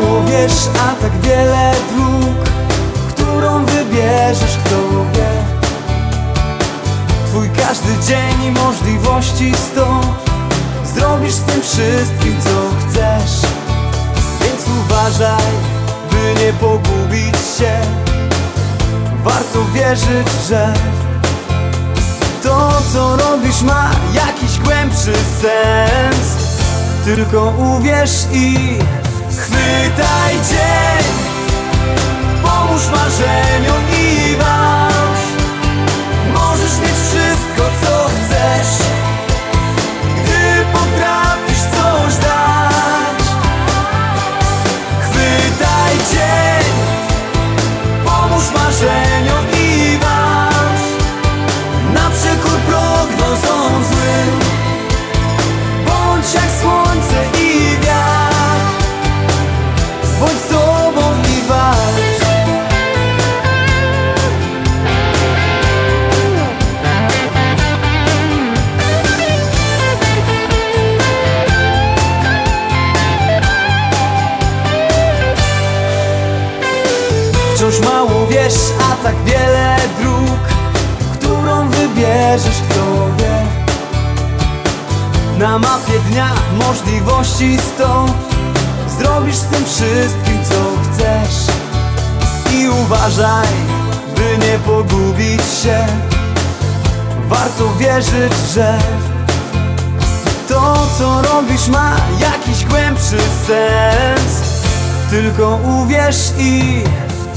mało wiesz, a tak wiele dróg Którą wybierzesz, kto wie. Twój każdy dzień i możliwości sto. Zrobisz z tym wszystkim, co chcesz. Więc uważaj, by nie pogubić się. Warto wierzyć, że To, co robisz ma jakiś głębszy sens. Tylko uwierz i vida Wciąż mało wiesz, a tak wiele dróg Którą wybierzesz, kto wie. Na mapie dnia możliwości sto. Zrobisz z tym wszystkim, co chcesz. I uważaj, by nie pogubić się. Warto wierzyć, że To, co robisz ma jakiś głębszy sens. Tylko uwierz i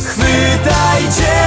chwytaj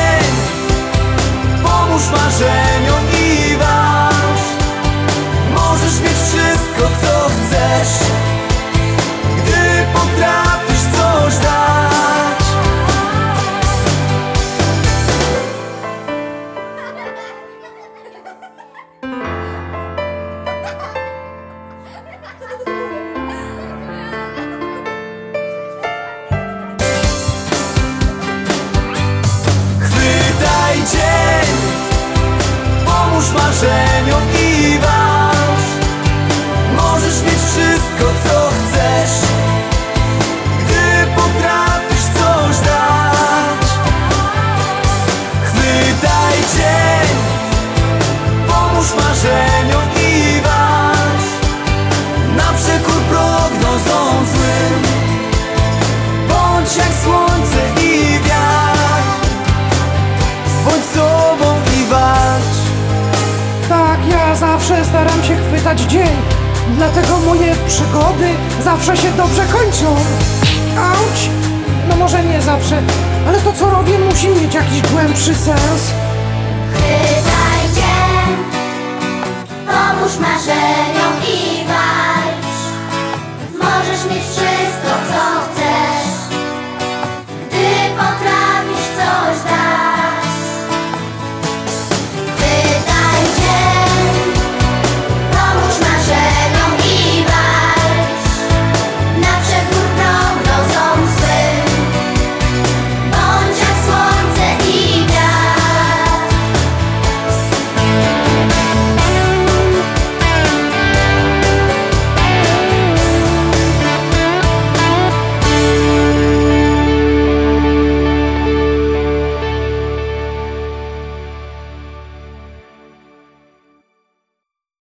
ja zawsze staram się chwytać dzień. Dlatego moje przygody zawsze się dobrze kończą. Auć! No może nie zawsze, ale to co robię musi mieć jakiś głębszy sens.